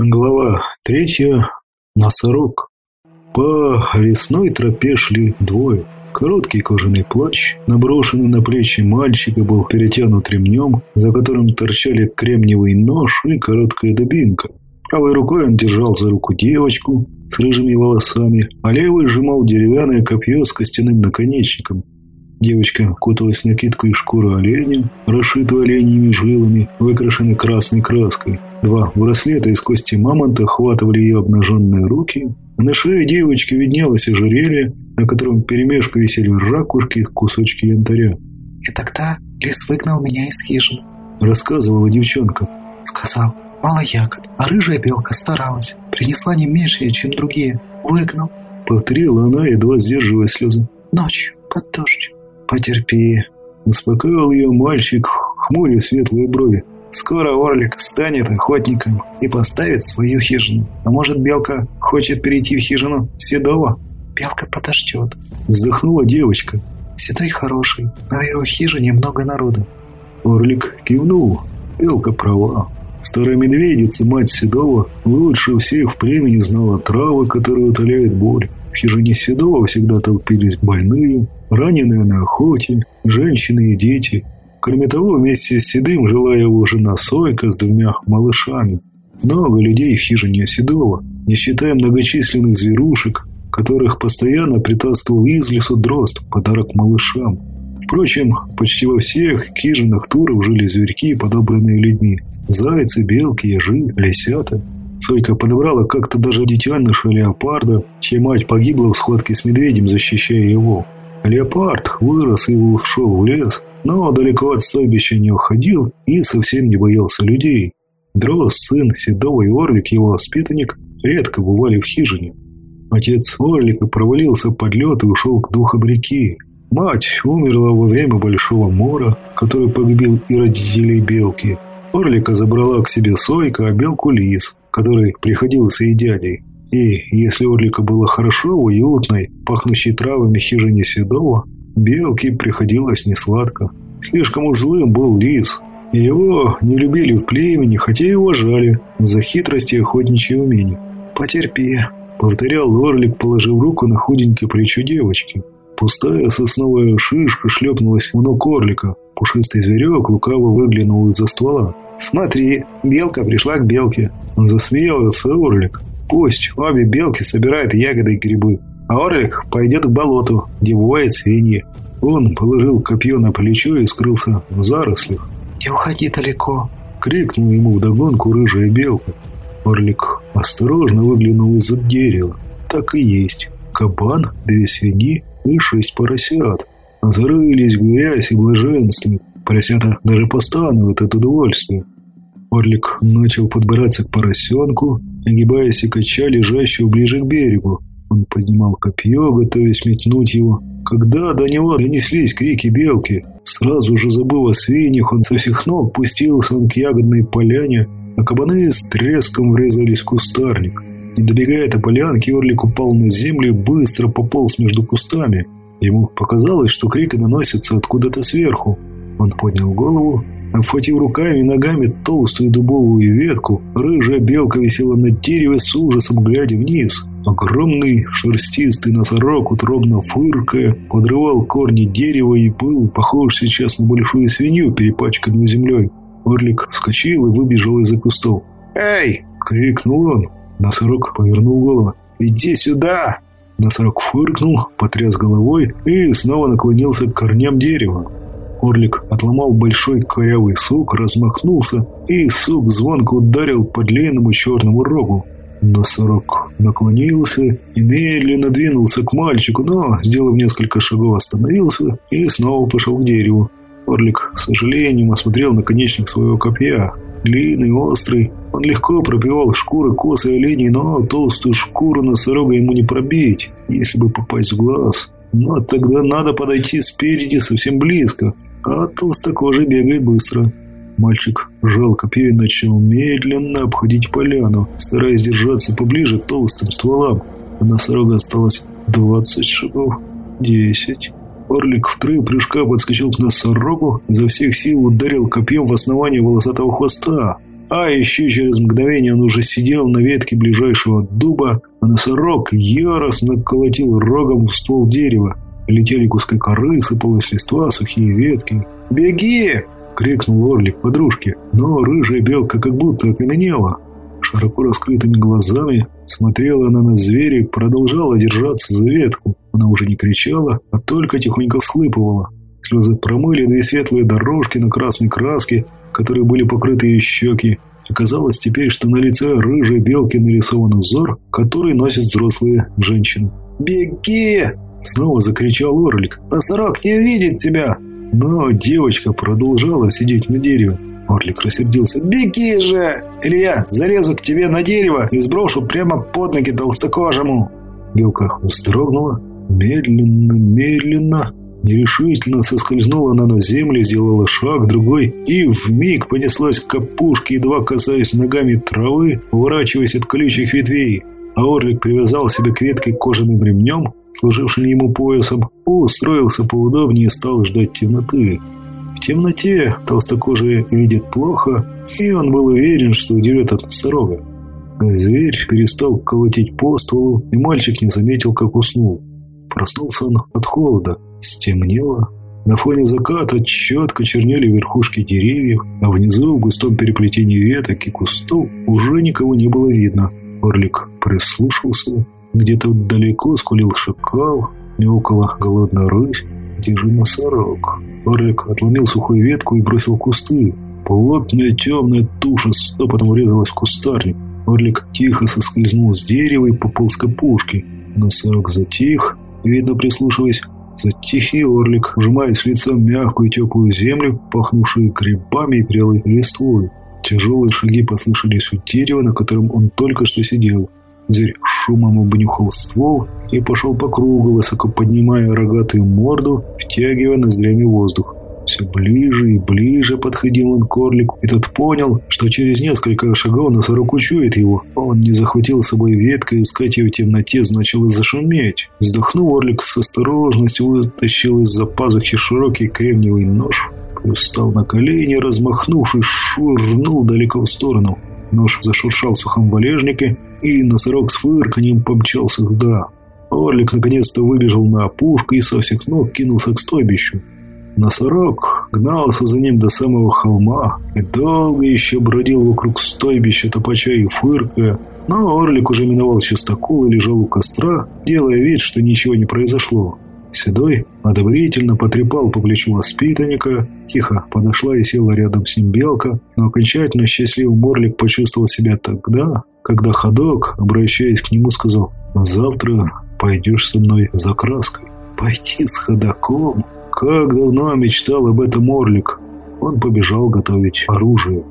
Глава третья. Носорог. По лесной тропе шли двое. Короткий кожаный плащ, наброшенный на плечи мальчика, был перетянут ремнем, за которым торчали кремниевый нож и короткая дубинка. Правой рукой он держал за руку девочку с рыжими волосами, а левой сжимал деревянное копье с костяным наконечником. Девочка куталась в накидку из шкуры оленя, расшитую оленьими жилами, выкрашенной красной краской. Два браслета из кости мамонта охватывали ее обнаженные руки, а на шее девочки виднелось ожерелье, на котором перемешку висели ракушки и кусочки янтаря. «И тогда лис выгнал меня из хижины», — рассказывала девчонка. «Сказал, мало ягод, а рыжая белка старалась, принесла не меньше, чем другие. Выгнал», — повторила она, едва сдерживая слезы. «Ночью, под дождь». «Потерпи», — успокоил ее мальчик, хмуря светлые брови. Скоро Орлик станет охотником и поставит свою хижину. А может, Белка хочет перейти в хижину Седова? Белка подождет. Вздохнула девочка. Седой хороший, но в его хижине много народа. Орлик кивнул. Белка права. Старая медведица, мать Седова, лучше всех в племени знала травы, которые утоляют боль. В хижине Седова всегда толпились больные, раненые на охоте, женщины и дети – Кроме того, вместе с Седым жила его жена Сойка с двумя малышами. Много людей в хижине Седова, не считая многочисленных зверушек, которых постоянно притаскивал из леса дрозд в подарок малышам. Впрочем, почти во всех хижинах туров жили зверьки, подобранные людьми. Зайцы, белки, ежи, лисята. Сойка подобрала как-то даже детеныша леопарда, чья мать погибла в схватке с медведем, защищая его. Леопард вырос и ушел в лес, но далеко от стойбища не уходил и совсем не боялся людей. Дрос, сын Седова и Орлик, его воспитанник, редко бывали в хижине. Отец Орлика провалился под лед и ушел к духам реки. Мать умерла во время Большого Мора, который погубил и родителей Белки. Орлика забрала к себе Сойка, а Белку Лис, который приходился и дядей. И если Орлика было хорошо в уютной, пахнущей травами хижине Седова, Белке приходилось несладко. Слишком уж злым был лис. Его не любили в племени, хотя и уважали за хитрость и охотничье умение. «Потерпи», — повторял Орлик, положив руку на худенькое плечо девочки. Пустая сосновая шишка шлепнулась в ног Орлика. Пушистый зверек лукаво выглянул из-за ствола. «Смотри, белка пришла к белке!» Засмеялся Орлик. «Пусть обе белки собирают ягоды и грибы, а Орлик пойдет к болоту, где бывает свиньи. Он положил копье на плечо и скрылся в зарослях. «Не уходи далеко!» — крикнула ему вдогонку рыжая белка. Орлик осторожно выглянул из-за дерева. Так и есть. Кабан, две свиньи и шесть поросят. Зарылись в грязь и блаженствуют. Поросята даже постанывают от удовольствия. Орлик начал подбираться к поросенку, огибаясь и кача лежащего ближе к берегу. Он поднимал копье, готовясь метнуть его. Когда до него донеслись крики белки, сразу же забыв о свиньях, он со всех ног пустился он к ягодной поляне, а кабаны с треском врезались в кустарник. Не добегая до полянки, Орлик упал на землю и быстро пополз между кустами. Ему показалось, что крики доносятся откуда-то сверху. Он поднял голову, обхватив руками и ногами толстую дубовую ветку, рыжая белка висела на дереве с ужасом, глядя вниз. Огромный шерстистый носорог, утробно фыркая, подрывал корни дерева и был похож сейчас на большую свинью, перепачканную землей. Орлик вскочил и выбежал из-за кустов. «Эй!» — крикнул он. Носорог повернул голову. «Иди сюда!» Носорог фыркнул, потряс головой и снова наклонился к корням дерева. Орлик отломал большой корявый сук, размахнулся, и сук звонко ударил по длинному черному рогу. Носорог наклонился и медленно двинулся к мальчику, но, сделав несколько шагов, остановился и снова пошел к дереву. Орлик с сожалением осмотрел наконечник своего копья. Длинный, острый, он легко пробивал шкуры косы оленей, но толстую шкуру носорога ему не пробить, если бы попасть в глаз. Но тогда надо подойти спереди совсем близко, а толстокожий бегает быстро. Мальчик сжал копье начал медленно обходить поляну, стараясь держаться поближе к толстым стволам. До носорога осталось двадцать шагов, десять. Орлик в три прыжка подскочил к носорогу, изо всех сил ударил копьем в основание волосатого хвоста. а еще через мгновение он уже сидел на ветке ближайшего дуба, а носорог яростно колотил рогом в ствол дерева. Летели куски коры, сыпалась листва, сухие ветки. «Беги!» — крикнул Орлик подружке, но рыжая белка как будто окаменела. Широко раскрытыми глазами смотрела она на зверя и продолжала держаться за ветку. Она уже не кричала, а только тихонько всхлипывала. Слезы промыли две светлые дорожки на красной краске, которые были покрыты ее щеки. Оказалось теперь, что на лице рыжей белки нарисован узор, который носят взрослые женщины. «Беги!» — снова закричал Орлик. «Носорог не видит тебя!» Но девочка продолжала сидеть на дереве. Орлик рассердился. «Беги же! Или я залезу к тебе на дерево и сброшу прямо под ноги толстокожему!» Белка вздрогнула. Медленно, медленно Нерешительно соскользнула она на землю, сделала шаг, другой, и вмиг понеслась к капушке, едва касаясь ногами травы, уворачиваясь от колючих ветвей. А Орлик привязал себя к ветке кожаным ремнем, служившим ему поясом, устроился поудобнее и стал ждать темноты. В темноте толстокожие видят плохо, и он был уверен, что удерет от носорога. Зверь перестал колотить по стволу, и мальчик не заметил, как уснул. Проснулся он от холода. Стемнело. На фоне заката четко чернели верхушки деревьев, а внизу в густом переплетении веток и кустов уже никого не было видно. Орлик прислушался. Где-то далеко скулил шакал, мяукала голодная рысь. Где же носорог? Орлик отломил сухую ветку и бросил кусты. Плотная темная туша стопотом врезалась в кустарник. Орлик тихо соскользнул с дерева и пополз к опушке. Носорог затих, видно прислушиваясь за тихий орлик, вжимаясь лицом мягкую теплую землю, пахнувшую грибами и прелой листвой. Тяжелые шаги послышались у дерева, на котором он только что сидел. Зверь шумом обнюхал ствол и пошел по кругу, высоко поднимая рогатую морду, втягивая ноздрями воздух. Все ближе и ближе подходил он к орлику, и тот понял, что через несколько шагов носорог учует его. Он не захватил с собой веткой, искать ее в темноте значило зашуметь. Вздохнув, орлик с осторожностью вытащил из-за пазухи широкий кремниевый нож, встал на колени, размахнувшись, швырнул далеко в сторону. Нож зашуршал в сухом валежнике, и носорог с фырканьем помчался туда. Орлик наконец-то выбежал на опушку и со всех ног кинулся к стойбищу. Носорог гнался за ним до самого холма и долго еще бродил вокруг стойбища топача и фыркая, но Орлик уже миновал чистокол и лежал у костра, делая вид, что ничего не произошло. Седой одобрительно потрепал по плечу воспитанника, тихо подошла и села рядом с ним белка, но окончательно счастливый Морлик почувствовал себя тогда, когда ходок, обращаясь к нему, сказал «Завтра пойдешь со мной за краской». «Пойти с ходоком?» Как давно мечтал об этом Орлик. Он побежал готовить оружие.